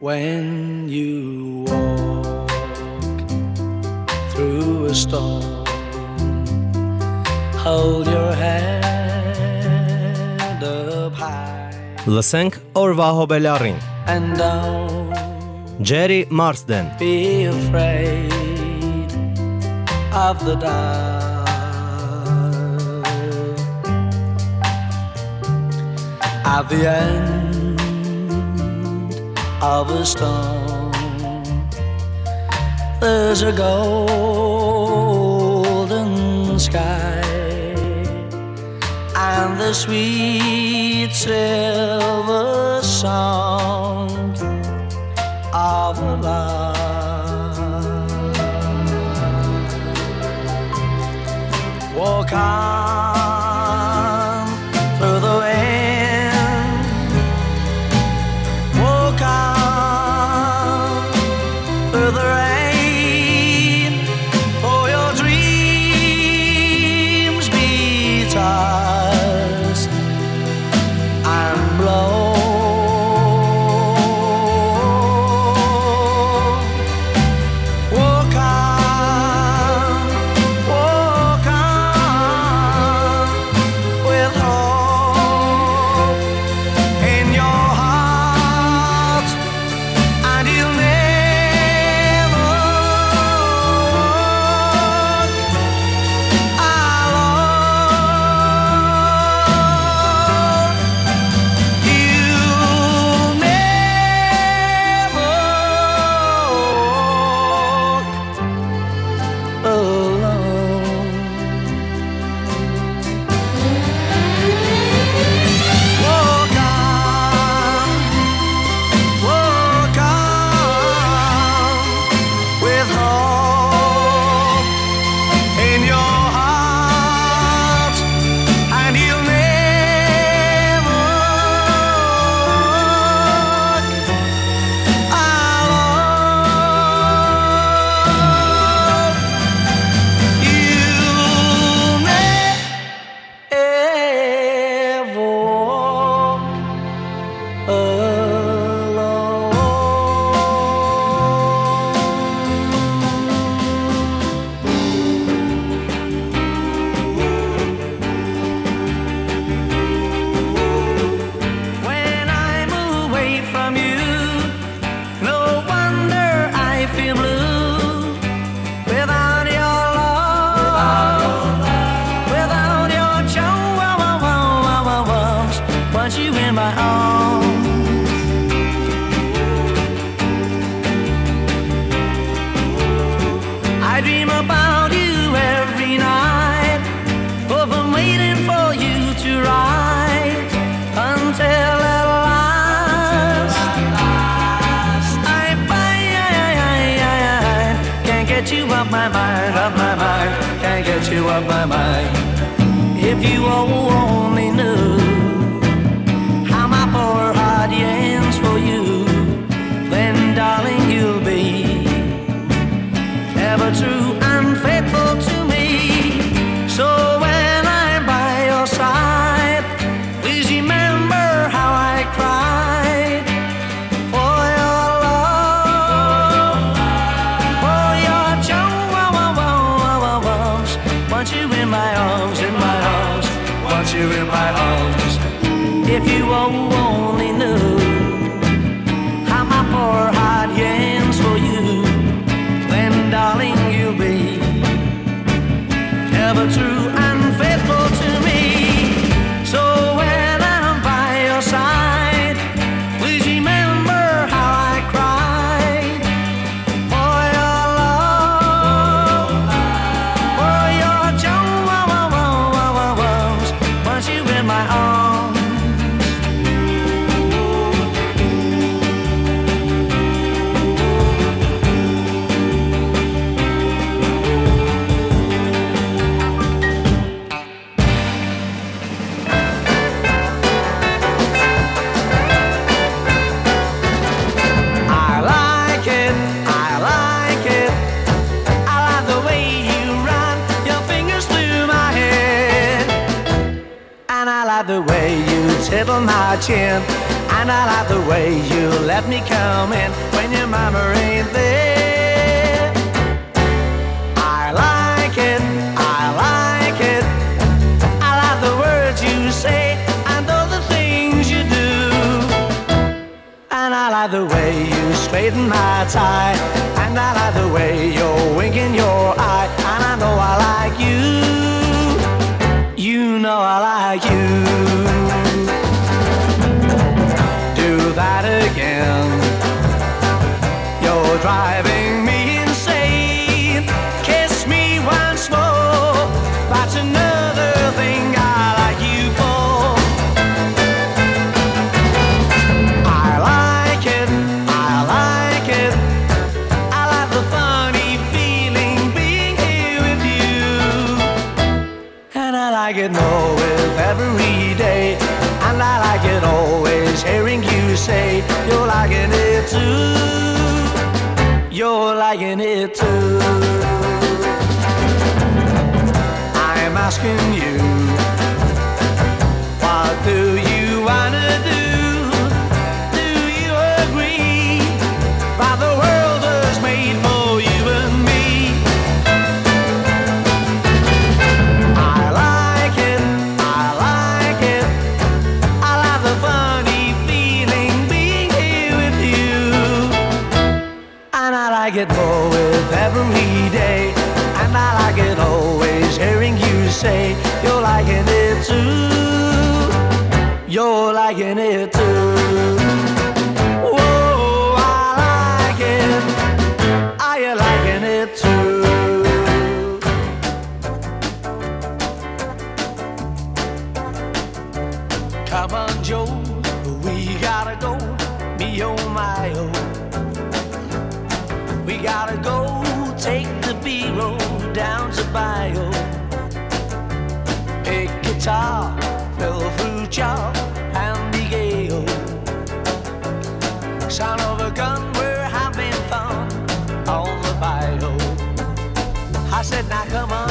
When you walk through a storm, hold your head up high. Լսենք օրվա հոբելարին։ And don't Gerry Marsden be afraid of the dark. At the end of a stone. There's a golden sky and the sweet silver sound of love. Walk on. from you. No wonder I feel. And I like the way you let me come in when your mama ain't there. I like it, I like it. I like the words you say and all the things you do. And I like the way you straighten my tie. And I like the way too. You're liking it too. I'm asking you, what do you wanna do? Liking it too. Come on, Joe, we gotta go. Me oh my oh. We gotta go take the B road down to Bio. Pick guitar, fill fruit jar, Son of a gun, we're having fun on the bio. I said, now come on,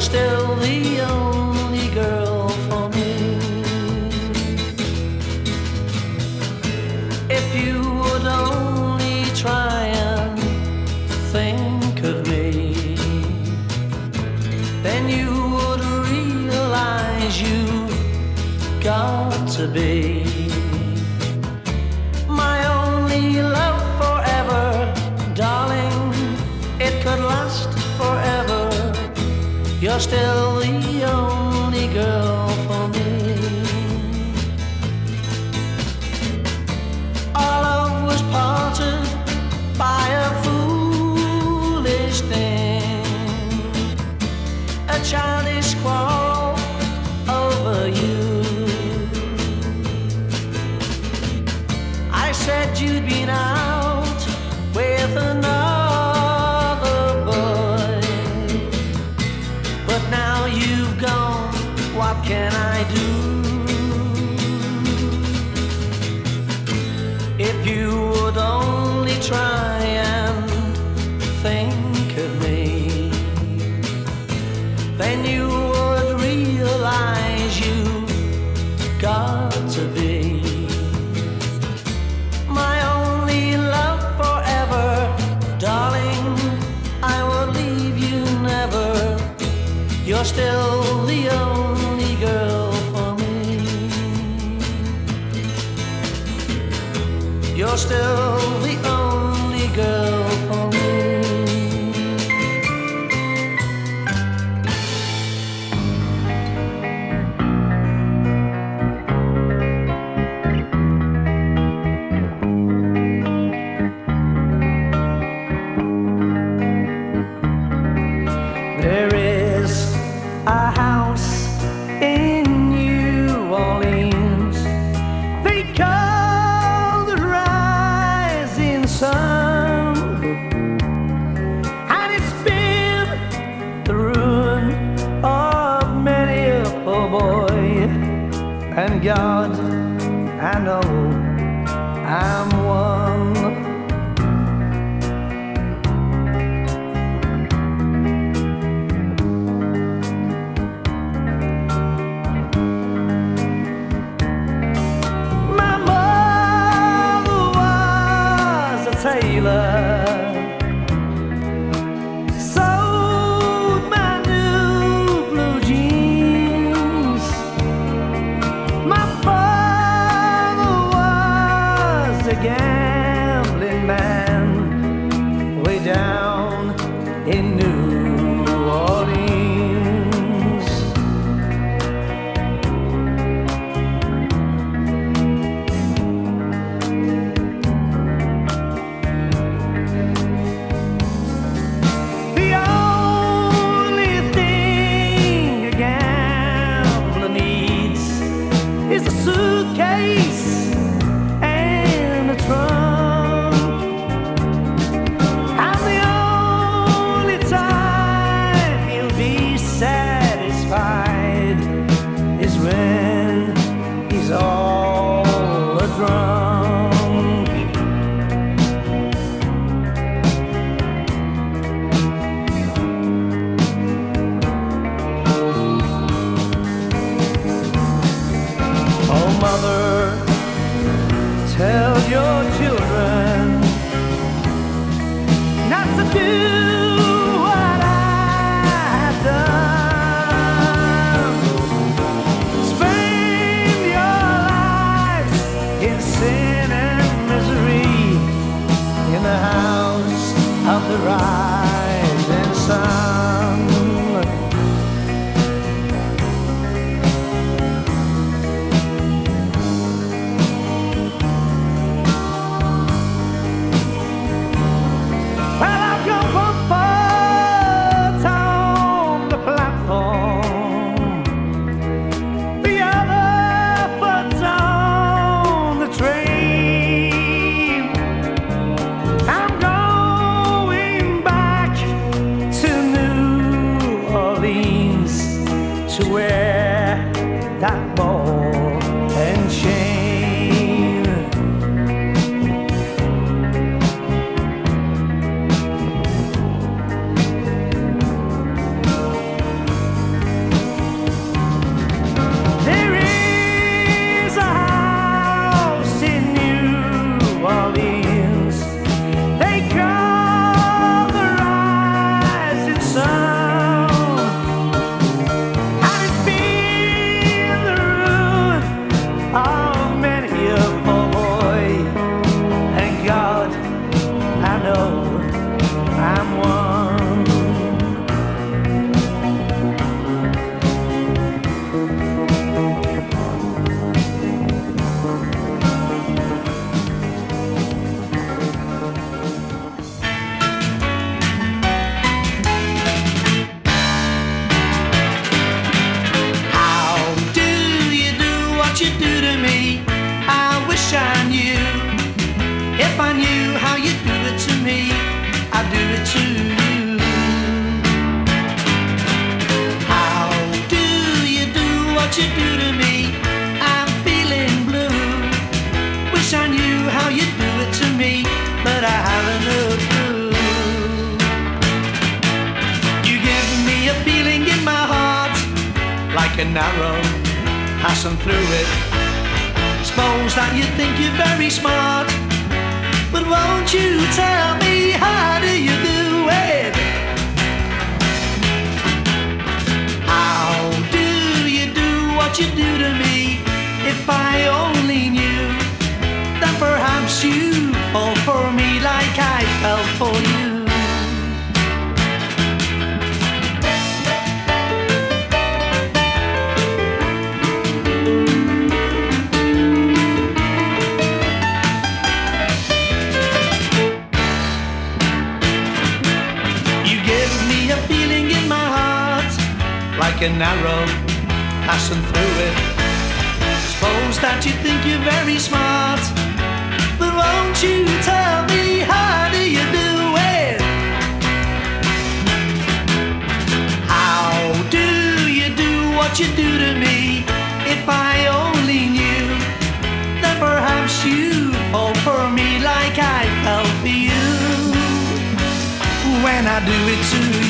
you're still the only girl for me. If you would only try and think of me, then you would realize you've got to be. still very smart, but won't you tell me how do you do it? How do you do what you do to me? If I only knew that perhaps you fall for me like I fell for you. Like an arrow passing through it. Suppose that you think you're very smart, but won't you tell me how do you do it? How do you do what you do to me? If I only knew that perhaps you fall for me like I fell for you when I do it to you.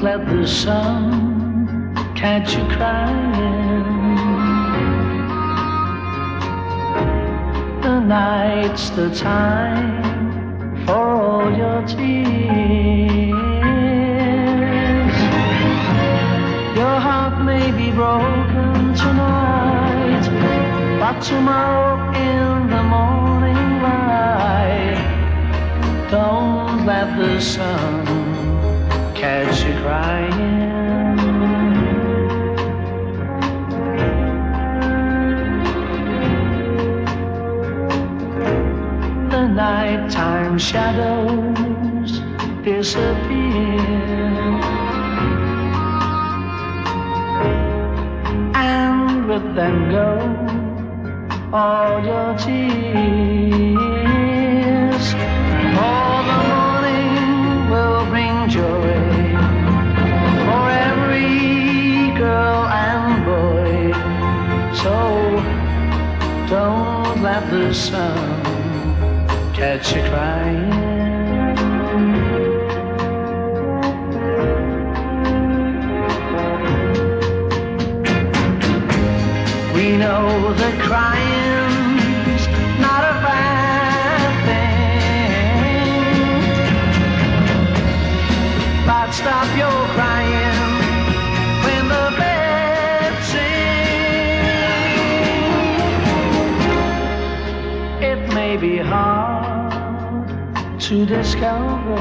Let the sun catch you crying. The night's the time for all your tears. Your heart may be broken tonight, but tomorrow in the morning light, don't let the sun catch you crying. The nighttime shadows disappear. And with them go all your tears. Sun catch you crying. To discover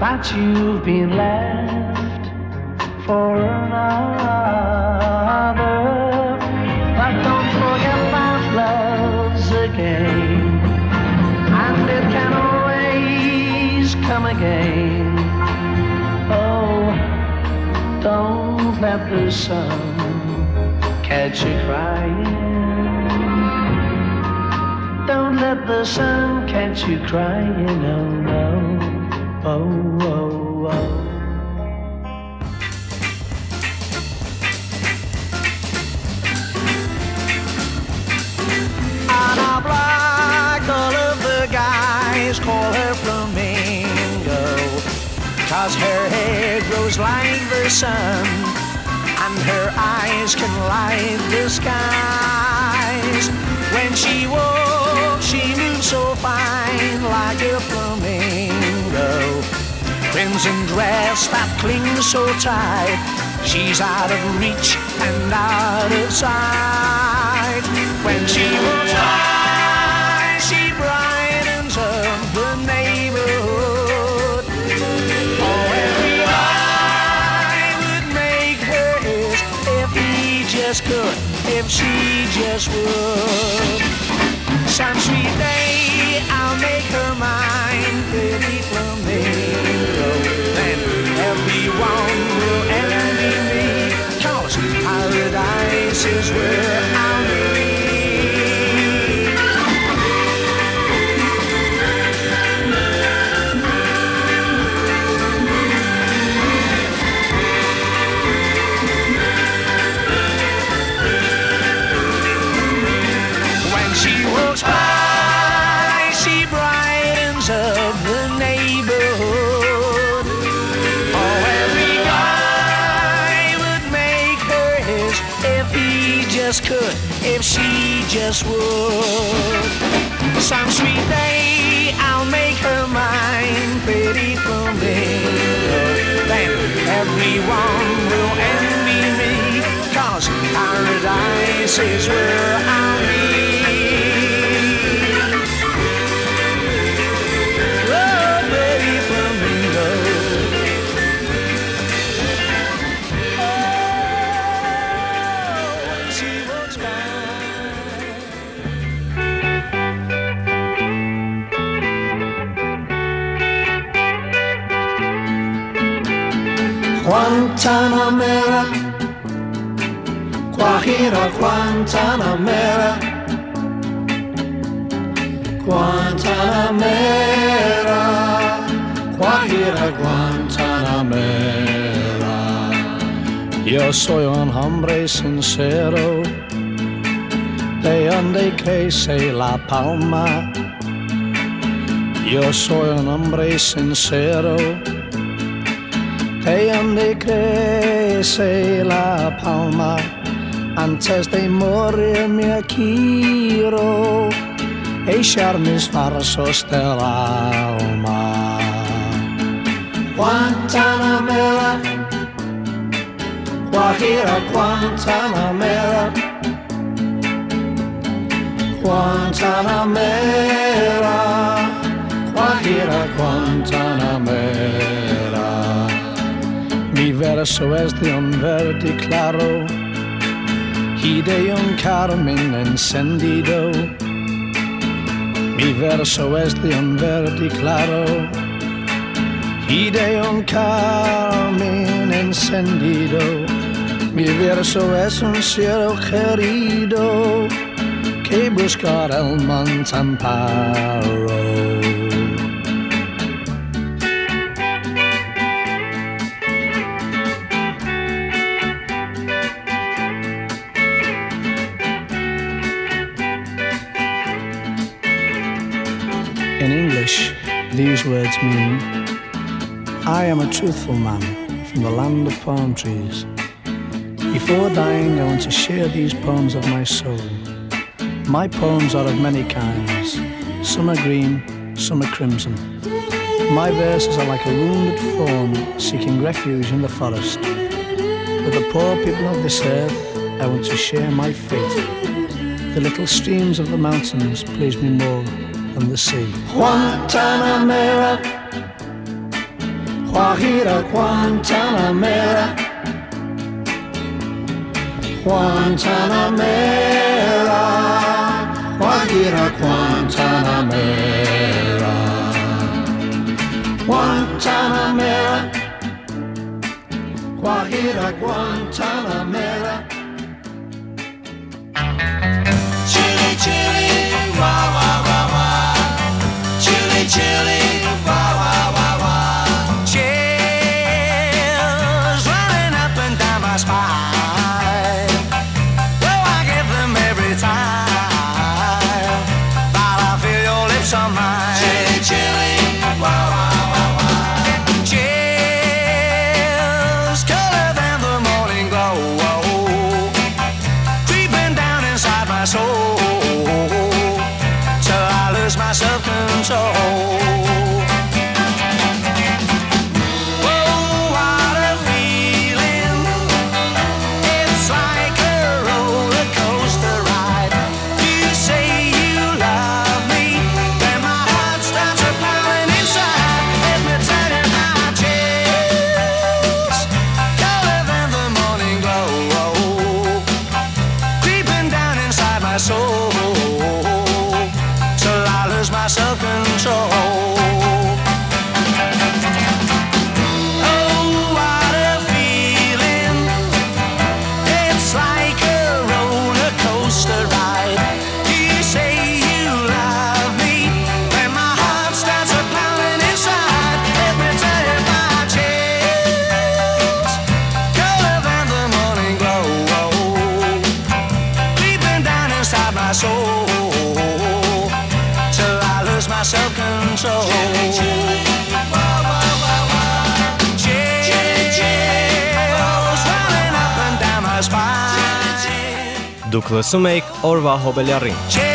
that you've been left for another. But don't forget that love's a game, and it can always come again. Oh, don't let the sun catch you crying. Let the sun catch you cry? crying, oh no, oh, oh, oh. A block, all of the guys call her Flamingo. Cause her hair grows like the sun, and her eyes can light the skies. When she walks, she moves so fine like a flamingo. Crimson dress that clings so tight, she's out of reach and out of sight. When she walks by, she brightens up the neighborhood. Oh, every eye would make her his if he just could, if she just would. Some sweet day I'll make her mine, pretty flamingo. Then everyone will envy me, cause paradise is where I'll be. Just could, if she just would. Some sweet day I'll make her mine, pretty flamingo. Then everyone will envy me, cause paradise is where I'll be. Guantanamera, Guajira Guantanamera, Guantanamera, Guajira Guantanamera. Yo soy un hombre sincero, de donde crece la palma. Yo soy un hombre sincero de donde crece la palma. Antes de morir me quiero echar mis versos del alma. Guantanamera, Guajira Guantanamera, Guantanamera, Verso es de un verde claro y de un carmen encendido. Mi verso es de un verde claro y de un carmen encendido. Mi verso es un cielo querido que buscar el montamparo. In English, these words mean I am a truthful man from the land of palm trees. Before dying, I want to share these poems of my soul. My poems are of many kinds. Some are green, some are crimson. My verses are like a wounded fawn seeking refuge in the forest. With the poor people of this earth, I want to share my fate. The little streams of the mountains please me more and the sea. Guantanamera, Guajira, Guantanamera, Guantanamera, Guajira, Guantanamera, Guantanamera, Guajira, Guantanamera. Chile, Chili Guava chilly Դուք լսում եք Օրվա Հոբելյարին։ Չէ